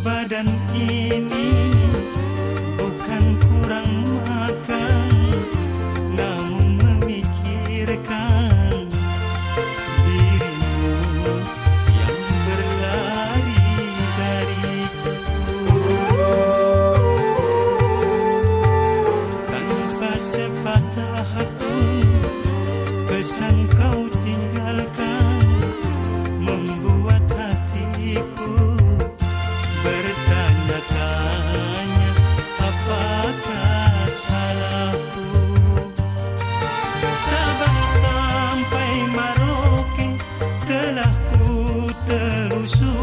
badan ini. 的路数